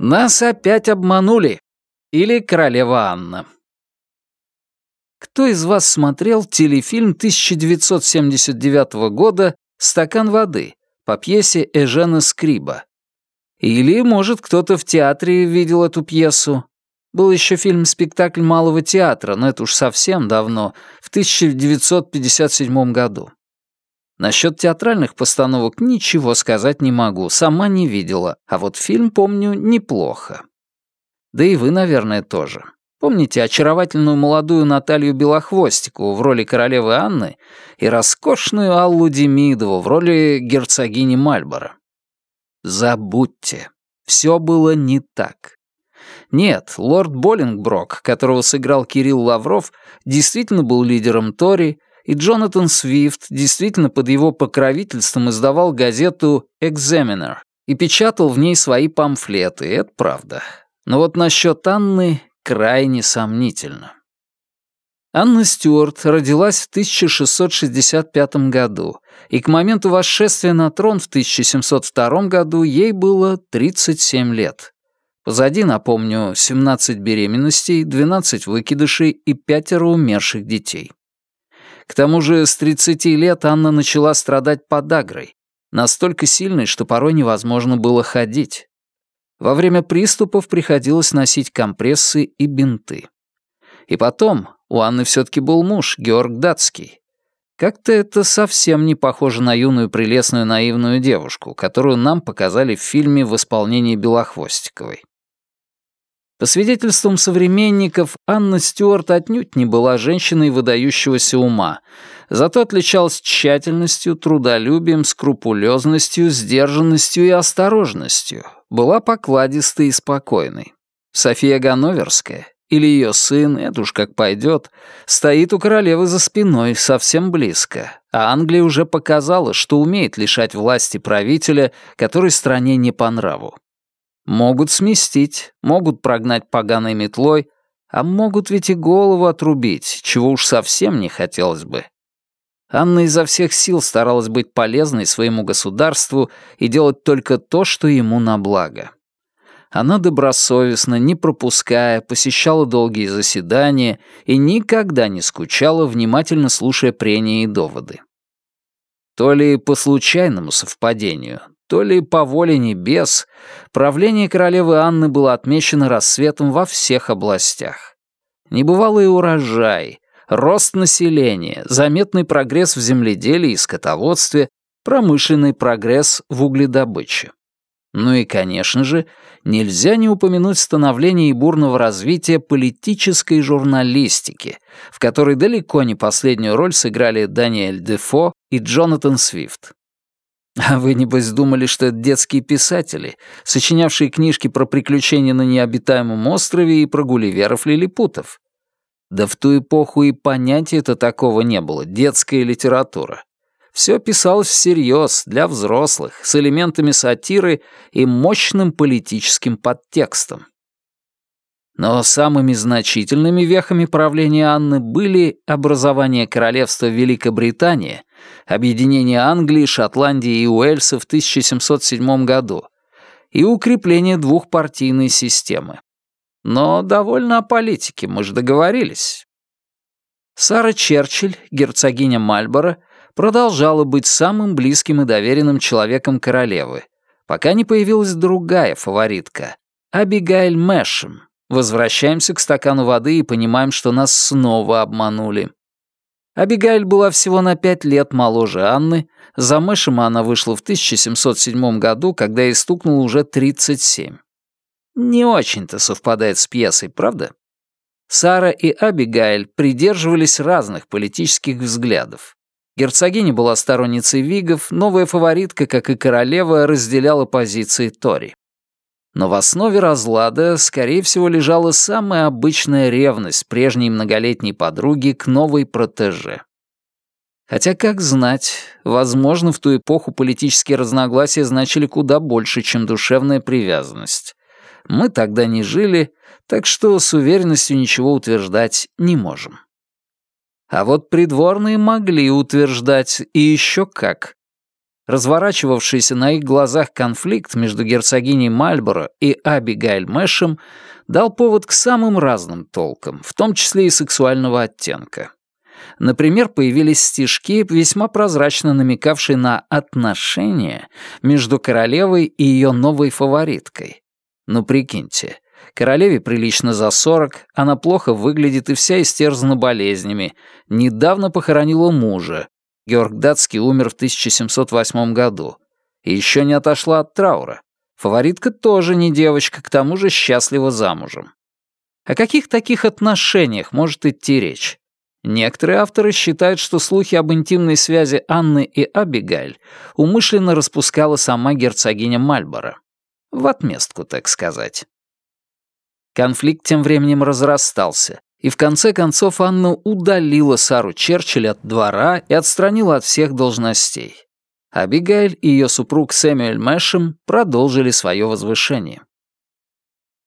Нас опять обманули. Или королева Анна. Кто из вас смотрел телефильм 1979 года «Стакан воды» по пьесе Эжена Скриба? Или, может, кто-то в театре видел эту пьесу? Был еще фильм-спектакль Малого театра, но это уж совсем давно, в 1957 году. Насчет театральных постановок ничего сказать не могу, сама не видела, а вот фильм помню неплохо. Да и вы, наверное, тоже. Помните очаровательную молодую Наталью Белохвостикову в роли королевы Анны и роскошную Аллу Демидову в роли герцогини Мальборо? Забудьте. Все было не так. Нет, лорд Боллингброк, которого сыграл Кирилл Лавров, действительно был лидером Тори, и Джонатан Свифт действительно под его покровительством издавал газету «Examiner» и печатал в ней свои памфлеты, это правда. Но вот насчет Анны крайне сомнительно. Анна Стюарт родилась в 1665 году, и к моменту восшествия на трон в 1702 году ей было 37 лет. Позади, напомню, 17 беременностей, 12 выкидышей и пятеро умерших детей. К тому же с 30 лет Анна начала страдать подагрой, настолько сильной, что порой невозможно было ходить. Во время приступов приходилось носить компрессы и бинты. И потом, у Анны все-таки был муж, Георг Датский. Как-то это совсем не похоже на юную прелестную наивную девушку, которую нам показали в фильме в исполнении Белохвостиковой. По свидетельствам современников, Анна Стюарт отнюдь не была женщиной выдающегося ума, зато отличалась тщательностью, трудолюбием, скрупулезностью, сдержанностью и осторожностью, была покладистой и спокойной. София Ганноверская, или ее сын, это уж как пойдет, стоит у королевы за спиной, совсем близко, а Англия уже показала, что умеет лишать власти правителя, который стране не по нраву. Могут сместить, могут прогнать поганой метлой, а могут ведь и голову отрубить, чего уж совсем не хотелось бы. Анна изо всех сил старалась быть полезной своему государству и делать только то, что ему на благо. Она добросовестно, не пропуская, посещала долгие заседания и никогда не скучала, внимательно слушая прения и доводы. То ли по случайному совпадению, то ли по воле небес, правление королевы Анны было отмечено рассветом во всех областях. Небывалый урожай, рост населения, заметный прогресс в земледелии и скотоводстве, промышленный прогресс в угледобыче. Ну и, конечно же, нельзя не упомянуть становление и бурного развития политической журналистики, в которой далеко не последнюю роль сыграли Даниэль Дефо и Джонатан Свифт. А вы, небось, думали, что это детские писатели, сочинявшие книжки про приключения на необитаемом острове и про гулливеров-лилипутов? Да в ту эпоху и понятия-то такого не было, детская литература. Все писалось всерьез, для взрослых, с элементами сатиры и мощным политическим подтекстом. Но самыми значительными вехами правления Анны были образование королевства Великобритания, объединение Англии, Шотландии и Уэльса в 1707 году и укрепление двухпартийной системы. Но довольно о политике, мы же договорились. Сара Черчилль, герцогиня Мальборо, продолжала быть самым близким и доверенным человеком королевы, пока не появилась другая фаворитка — Абигайль Мэшем, Возвращаемся к стакану воды и понимаем, что нас снова обманули. Абигайль была всего на пять лет моложе Анны, за Мэшема она вышла в 1707 году, когда ей стукнуло уже 37. Не очень-то совпадает с пьесой, правда? Сара и Абигайль придерживались разных политических взглядов. Герцогиня была сторонницей Вигов, новая фаворитка, как и королева, разделяла позиции Тори. Но в основе разлада, скорее всего, лежала самая обычная ревность прежней многолетней подруги к новой протеже. Хотя, как знать, возможно, в ту эпоху политические разногласия значили куда больше, чем душевная привязанность. Мы тогда не жили, так что с уверенностью ничего утверждать не можем. А вот придворные могли утверждать, и еще как. Разворачивавшийся на их глазах конфликт между герцогиней Мальборо и Абигайль Мэшем дал повод к самым разным толкам, в том числе и сексуального оттенка. Например, появились стишки, весьма прозрачно намекавшие на отношения между королевой и ее новой фавориткой. Ну, прикиньте, королеве прилично за сорок, она плохо выглядит и вся истерзана болезнями, недавно похоронила мужа, Георг Датский умер в 1708 году, и еще не отошла от траура. Фаворитка тоже не девочка, к тому же счастлива замужем. О каких таких отношениях может идти речь? Некоторые авторы считают, что слухи об интимной связи Анны и Абигайль умышленно распускала сама герцогиня Мальборо. В отместку, так сказать. Конфликт тем временем разрастался, и в конце концов Анна удалила Сару Черчилль от двора и отстранила от всех должностей. Абигайль и ее супруг Сэмюэль Мэшем продолжили свое возвышение.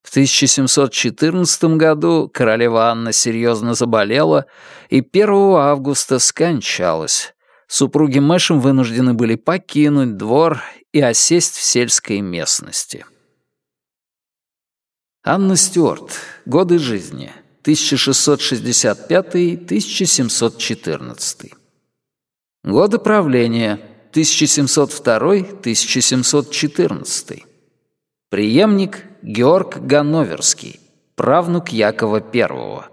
В 1714 году королева Анна серьезно заболела и 1 августа скончалась. Супруги Мэшем вынуждены были покинуть двор и осесть в сельской местности. Анна Стюарт. Годы жизни. 1665-1714. Годы правления 1702-1714. Преемник Георг Ганноверский, правнук Якова I.